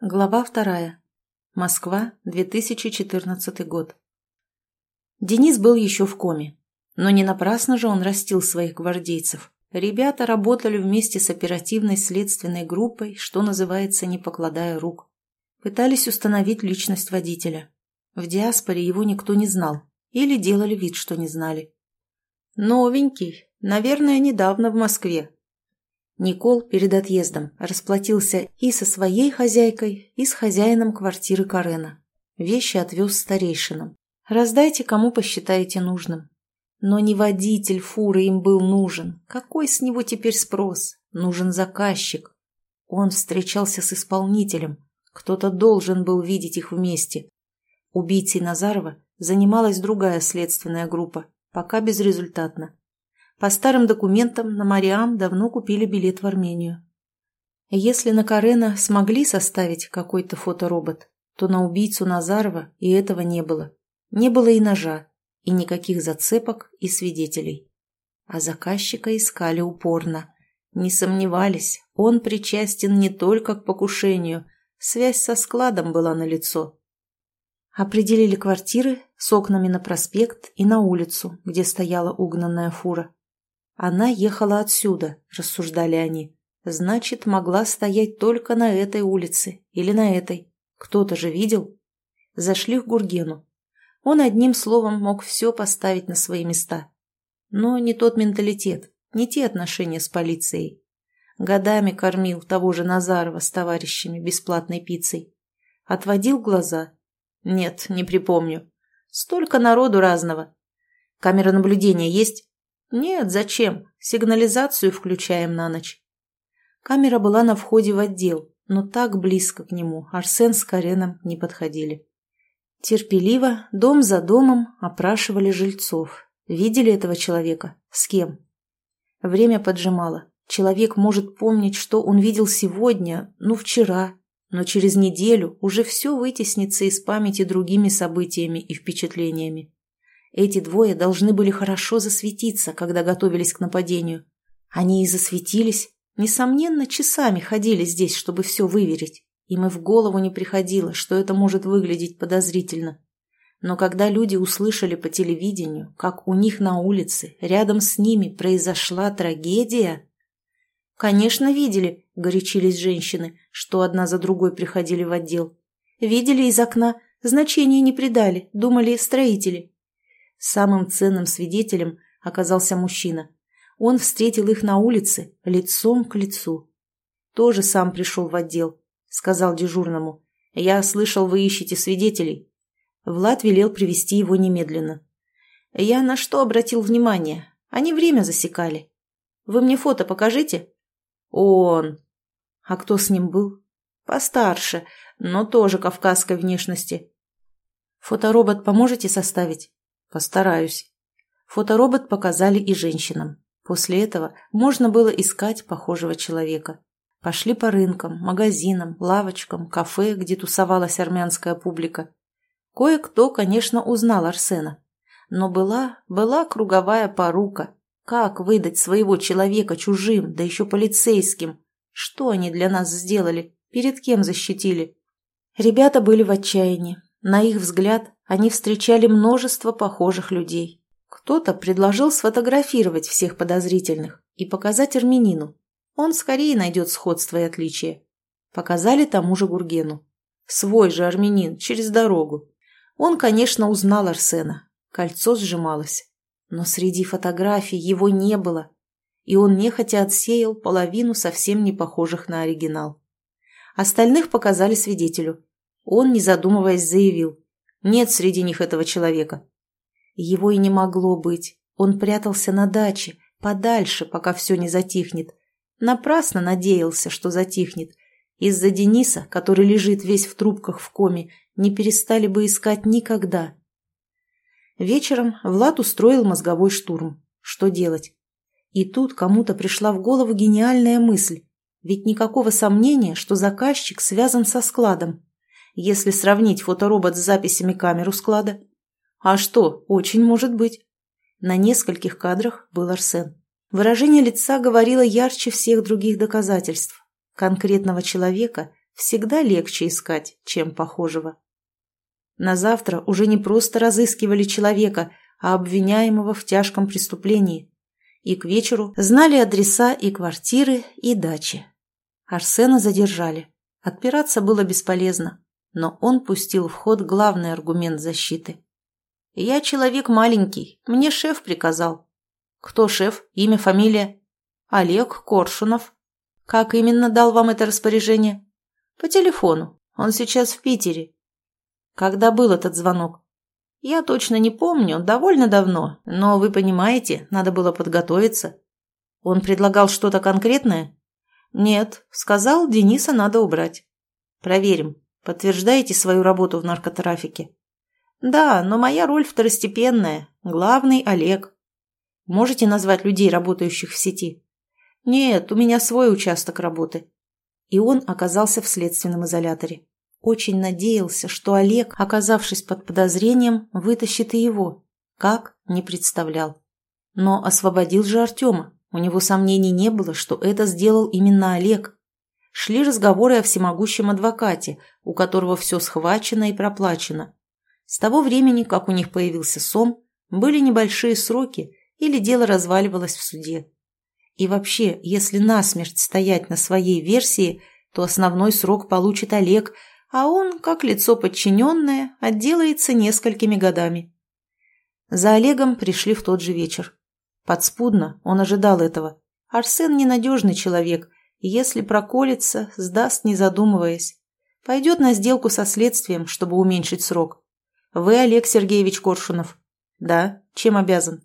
Глава вторая. Москва, 2014 год. Денис был еще в коме. Но не напрасно же он растил своих гвардейцев. Ребята работали вместе с оперативной следственной группой, что называется, не покладая рук. Пытались установить личность водителя. В диаспоре его никто не знал. Или делали вид, что не знали. «Новенький. Наверное, недавно в Москве», Никол перед отъездом расплатился и со своей хозяйкой, и с хозяином квартиры Карена. Вещи отвез старейшинам. Раздайте, кому посчитаете нужным. Но не водитель фуры им был нужен. Какой с него теперь спрос? Нужен заказчик. Он встречался с исполнителем. Кто-то должен был видеть их вместе. Убийцей Назарова занималась другая следственная группа, пока безрезультатно. По старым документам на Мариам давно купили билет в Армению. Если на Карена смогли составить какой-то фоторобот, то на убийцу Назарова и этого не было. Не было и ножа, и никаких зацепок и свидетелей. А заказчика искали упорно. Не сомневались, он причастен не только к покушению, связь со складом была налицо. Определили квартиры с окнами на проспект и на улицу, где стояла угнанная фура. Она ехала отсюда, рассуждали они. Значит, могла стоять только на этой улице или на этой. Кто-то же видел. Зашли к Гургену. Он одним словом мог все поставить на свои места. Но не тот менталитет, не те отношения с полицией. Годами кормил того же Назарова с товарищами бесплатной пиццей. Отводил глаза. Нет, не припомню. Столько народу разного. Камера наблюдения есть? «Нет, зачем? Сигнализацию включаем на ночь». Камера была на входе в отдел, но так близко к нему Арсен с Кареном не подходили. Терпеливо, дом за домом, опрашивали жильцов. Видели этого человека? С кем? Время поджимало. Человек может помнить, что он видел сегодня, ну вчера, но через неделю уже все вытеснится из памяти другими событиями и впечатлениями. Эти двое должны были хорошо засветиться, когда готовились к нападению. Они и засветились. Несомненно, часами ходили здесь, чтобы все выверить. Им и в голову не приходило, что это может выглядеть подозрительно. Но когда люди услышали по телевидению, как у них на улице, рядом с ними произошла трагедия... «Конечно, видели», — горячились женщины, что одна за другой приходили в отдел. «Видели из окна, значения не придали, думали строители. Самым ценным свидетелем оказался мужчина. Он встретил их на улице, лицом к лицу. Тоже сам пришел в отдел, сказал дежурному. «Я слышал, вы ищете свидетелей». Влад велел привести его немедленно. «Я на что обратил внимание? Они время засекали. Вы мне фото покажите?» «Он». «А кто с ним был?» «Постарше, но тоже кавказской внешности». «Фоторобот поможете составить?» Постараюсь. Фоторобот показали и женщинам. После этого можно было искать похожего человека. Пошли по рынкам, магазинам, лавочкам, кафе, где тусовалась армянская публика. Кое-кто, конечно, узнал Арсена. Но была, была круговая порука. Как выдать своего человека чужим, да еще полицейским? Что они для нас сделали? Перед кем защитили? Ребята были в отчаянии. На их взгляд, они встречали множество похожих людей. Кто-то предложил сфотографировать всех подозрительных и показать армянину. Он скорее найдет сходство и отличия. Показали тому же Гургену. Свой же армянин, через дорогу. Он, конечно, узнал Арсена. Кольцо сжималось. Но среди фотографий его не было. И он нехотя отсеял половину совсем не похожих на оригинал. Остальных показали свидетелю. Он, не задумываясь, заявил. Нет среди них этого человека. Его и не могло быть. Он прятался на даче, подальше, пока все не затихнет. Напрасно надеялся, что затихнет. Из-за Дениса, который лежит весь в трубках в коме, не перестали бы искать никогда. Вечером Влад устроил мозговой штурм. Что делать? И тут кому-то пришла в голову гениальная мысль. Ведь никакого сомнения, что заказчик связан со складом если сравнить фоторобот с записями камеру склада. А что, очень может быть. На нескольких кадрах был Арсен. Выражение лица говорило ярче всех других доказательств. Конкретного человека всегда легче искать, чем похожего. На завтра уже не просто разыскивали человека, а обвиняемого в тяжком преступлении. И к вечеру знали адреса и квартиры, и дачи. Арсена задержали. Отпираться было бесполезно, но он пустил в ход главный аргумент защиты. «Я человек маленький, мне шеф приказал». «Кто шеф? Имя, фамилия?» «Олег Коршунов». «Как именно дал вам это распоряжение?» «По телефону. Он сейчас в Питере». «Когда был этот звонок?» «Я точно не помню, довольно давно, но вы понимаете, надо было подготовиться». «Он предлагал что-то конкретное?» «Нет, сказал, Дениса надо убрать». «Проверим. Подтверждаете свою работу в наркотрафике?» «Да, но моя роль второстепенная. Главный Олег». «Можете назвать людей, работающих в сети?» «Нет, у меня свой участок работы». И он оказался в следственном изоляторе. Очень надеялся, что Олег, оказавшись под подозрением, вытащит и его. Как? Не представлял. Но освободил же Артема. У него сомнений не было, что это сделал именно Олег. Шли разговоры о всемогущем адвокате, у которого все схвачено и проплачено. С того времени, как у них появился Сом, были небольшие сроки или дело разваливалось в суде. И вообще, если насмерть стоять на своей версии, то основной срок получит Олег, а он, как лицо подчиненное, отделается несколькими годами. За Олегом пришли в тот же вечер. Подспудно он ожидал этого. Арсен ненадежный человек, если проколется, сдаст, не задумываясь. Пойдет на сделку со следствием, чтобы уменьшить срок. Вы Олег Сергеевич Коршунов. Да, чем обязан?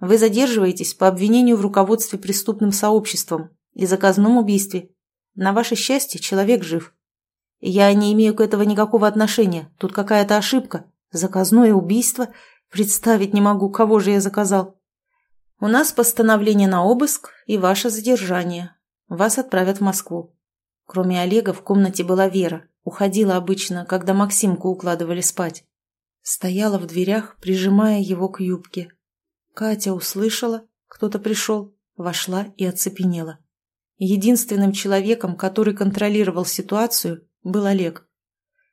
Вы задерживаетесь по обвинению в руководстве преступным сообществом и заказном убийстве. На ваше счастье, человек жив. Я не имею к этому никакого отношения. Тут какая-то ошибка. Заказное убийство. Представить не могу, кого же я заказал. У нас постановление на обыск и ваше задержание. Вас отправят в Москву. Кроме Олега в комнате была Вера. Уходила обычно, когда Максимку укладывали спать. Стояла в дверях, прижимая его к юбке. Катя услышала, кто-то пришел, вошла и оцепенела. Единственным человеком, который контролировал ситуацию, был Олег.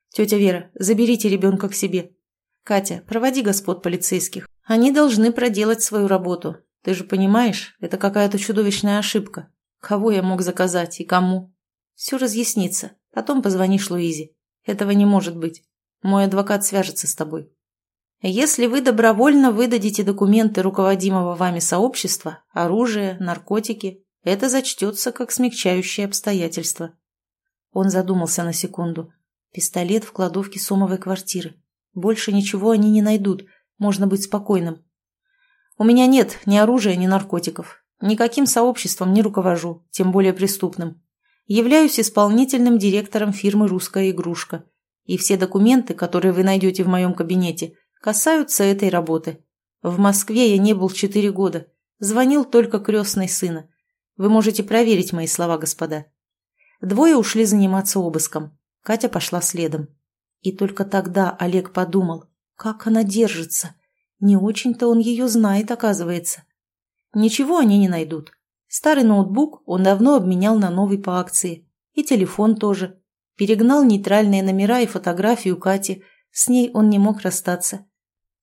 «Тетя Вера, заберите ребенка к себе. Катя, проводи господ полицейских. Они должны проделать свою работу. Ты же понимаешь, это какая-то чудовищная ошибка. Кого я мог заказать и кому? Все разъяснится. Потом позвонишь Луизе. Этого не может быть. Мой адвокат свяжется с тобой. Если вы добровольно выдадите документы руководимого вами сообщества, оружие, наркотики, это зачтется как смягчающее обстоятельство. Он задумался на секунду. Пистолет в кладовке Сомовой квартиры. Больше ничего они не найдут. Можно быть спокойным. У меня нет ни оружия, ни наркотиков. Никаким сообществом не руковожу, тем более преступным. Являюсь исполнительным директором фирмы «Русская игрушка». И все документы, которые вы найдете в моем кабинете, касаются этой работы. В Москве я не был четыре года. Звонил только крестный сына. Вы можете проверить мои слова, господа. Двое ушли заниматься обыском. Катя пошла следом. И только тогда Олег подумал, как она держится. Не очень-то он ее знает, оказывается. Ничего они не найдут. Старый ноутбук он давно обменял на новый по акции. И телефон тоже. Перегнал нейтральные номера и фотографию Кати. С ней он не мог расстаться.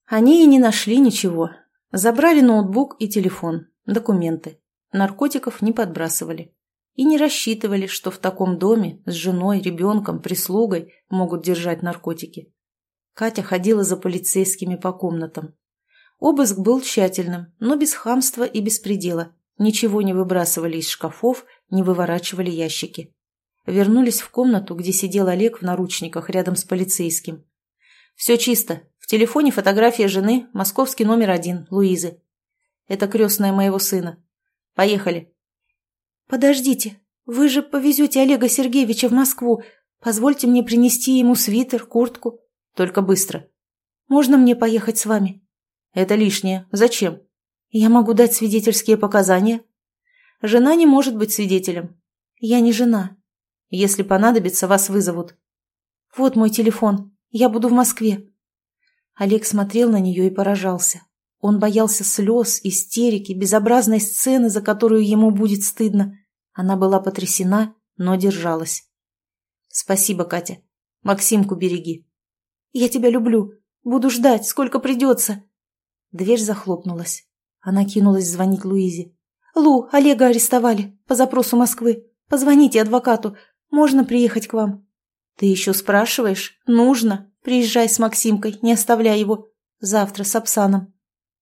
Они и не нашли ничего. Забрали ноутбук и телефон, документы. Наркотиков не подбрасывали и не рассчитывали, что в таком доме с женой, ребенком, прислугой могут держать наркотики. Катя ходила за полицейскими по комнатам. Обыск был тщательным, но без хамства и беспредела. Ничего не выбрасывали из шкафов, не выворачивали ящики. Вернулись в комнату, где сидел Олег в наручниках рядом с полицейским. «Все чисто. В телефоне фотография жены, московский номер один, Луизы. Это крестная моего сына. Поехали». «Подождите, вы же повезете Олега Сергеевича в Москву. Позвольте мне принести ему свитер, куртку. Только быстро. Можно мне поехать с вами?» «Это лишнее. Зачем?» «Я могу дать свидетельские показания». «Жена не может быть свидетелем». «Я не жена». «Если понадобится, вас вызовут». «Вот мой телефон. Я буду в Москве». Олег смотрел на нее и поражался. Он боялся слез, истерики, безобразной сцены, за которую ему будет стыдно. Она была потрясена, но держалась. Спасибо, Катя. Максимку береги. Я тебя люблю. Буду ждать, сколько придется. Дверь захлопнулась. Она кинулась звонить Луизе. «Лу, Олега арестовали по запросу Москвы. Позвоните адвокату. Можно приехать к вам?» «Ты еще спрашиваешь? Нужно. Приезжай с Максимкой, не оставляй его. Завтра с Апсаном.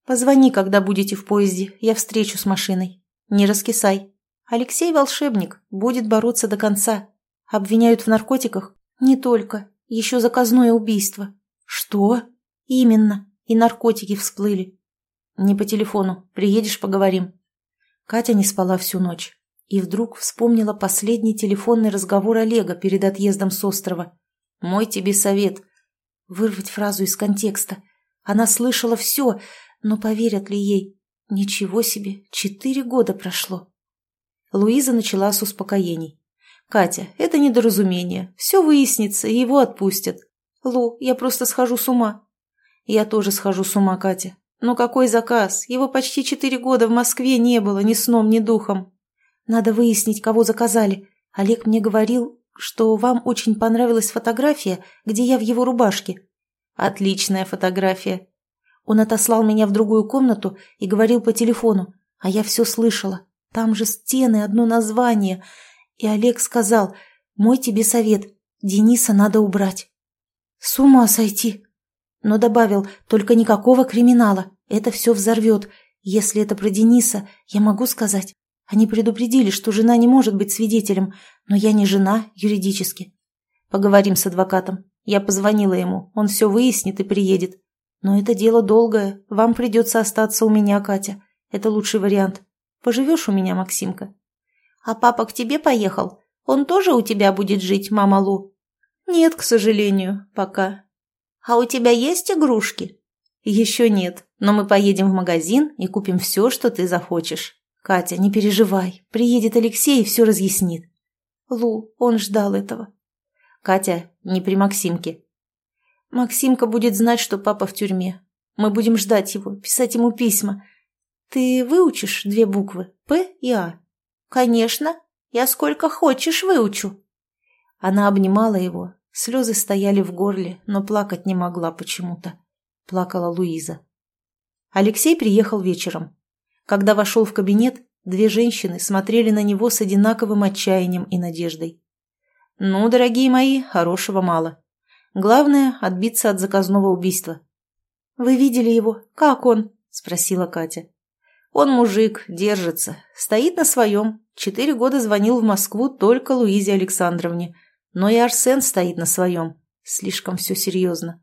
Позвони, когда будете в поезде. Я встречу с машиной. Не раскисай. Алексей волшебник, будет бороться до конца. Обвиняют в наркотиках? Не только. Еще заказное убийство. Что? Именно. И наркотики всплыли. Не по телефону. Приедешь, поговорим. Катя не спала всю ночь. И вдруг вспомнила последний телефонный разговор Олега перед отъездом с острова. «Мой тебе совет». Вырвать фразу из контекста. Она слышала все, но поверят ли ей? Ничего себе, четыре года прошло. Луиза начала с успокоений. «Катя, это недоразумение. Все выяснится, и его отпустят. Лу, я просто схожу с ума». «Я тоже схожу с ума, Катя. Но какой заказ? Его почти четыре года в Москве не было ни сном, ни духом. Надо выяснить, кого заказали. Олег мне говорил, что вам очень понравилась фотография, где я в его рубашке». «Отличная фотография. Он отослал меня в другую комнату и говорил по телефону, а я все слышала. Там же стены, одно название. И Олег сказал, мой тебе совет, Дениса надо убрать. С ума сойти. Но добавил, только никакого криминала, это все взорвет. Если это про Дениса, я могу сказать. Они предупредили, что жена не может быть свидетелем, но я не жена юридически. Поговорим с адвокатом. Я позвонила ему, он все выяснит и приедет. Но это дело долгое. Вам придется остаться у меня, Катя. Это лучший вариант. Поживешь у меня, Максимка? А папа к тебе поехал? Он тоже у тебя будет жить, мама Лу? Нет, к сожалению, пока. А у тебя есть игрушки? Еще нет, но мы поедем в магазин и купим все, что ты захочешь. Катя, не переживай. Приедет Алексей и все разъяснит. Лу, он ждал этого. Катя, не при Максимке. Максимка будет знать, что папа в тюрьме. Мы будем ждать его, писать ему письма. Ты выучишь две буквы «П» и «А»? Конечно. Я сколько хочешь выучу. Она обнимала его. Слезы стояли в горле, но плакать не могла почему-то. Плакала Луиза. Алексей приехал вечером. Когда вошел в кабинет, две женщины смотрели на него с одинаковым отчаянием и надеждой. «Ну, дорогие мои, хорошего мало. Главное – отбиться от заказного убийства. «Вы видели его? Как он?» – спросила Катя. «Он мужик, держится, стоит на своем. Четыре года звонил в Москву только Луизе Александровне. Но и Арсен стоит на своем. Слишком все серьезно».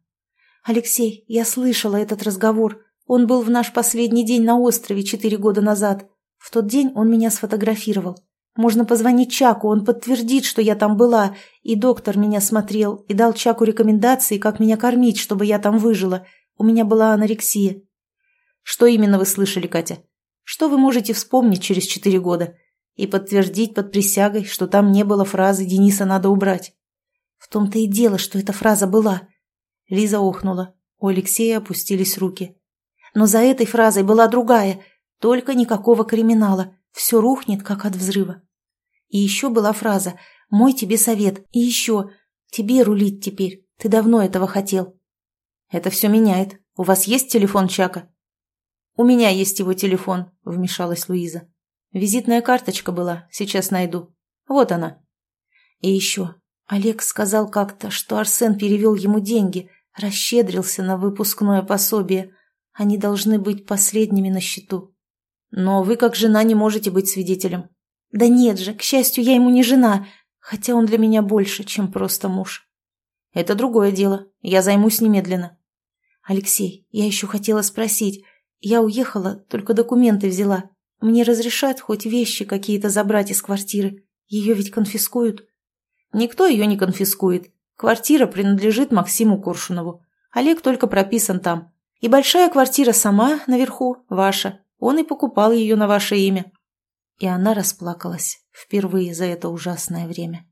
«Алексей, я слышала этот разговор. Он был в наш последний день на острове четыре года назад. В тот день он меня сфотографировал. Можно позвонить Чаку, он подтвердит, что я там была, и доктор меня смотрел, и дал Чаку рекомендации, как меня кормить, чтобы я там выжила. У меня была анорексия. Что именно вы слышали, Катя? Что вы можете вспомнить через четыре года? И подтвердить под присягой, что там не было фразы «Дениса надо убрать». В том-то и дело, что эта фраза была. Лиза охнула. У Алексея опустились руки. Но за этой фразой была другая. Только никакого криминала. Все рухнет, как от взрыва. И еще была фраза «Мой тебе совет». И еще «Тебе рулить теперь. Ты давно этого хотел». «Это все меняет. У вас есть телефон Чака?» «У меня есть его телефон», — вмешалась Луиза. «Визитная карточка была. Сейчас найду. Вот она». И еще. Олег сказал как-то, что Арсен перевел ему деньги, расщедрился на выпускное пособие. Они должны быть последними на счету. Но вы, как жена, не можете быть свидетелем. Да нет же, к счастью, я ему не жена, хотя он для меня больше, чем просто муж. Это другое дело. Я займусь немедленно. Алексей, я еще хотела спросить. Я уехала, только документы взяла. Мне разрешат хоть вещи какие-то забрать из квартиры? Ее ведь конфискуют. Никто ее не конфискует. Квартира принадлежит Максиму Коршунову. Олег только прописан там. И большая квартира сама, наверху, ваша. Он и покупал ее на ваше имя». И она расплакалась впервые за это ужасное время.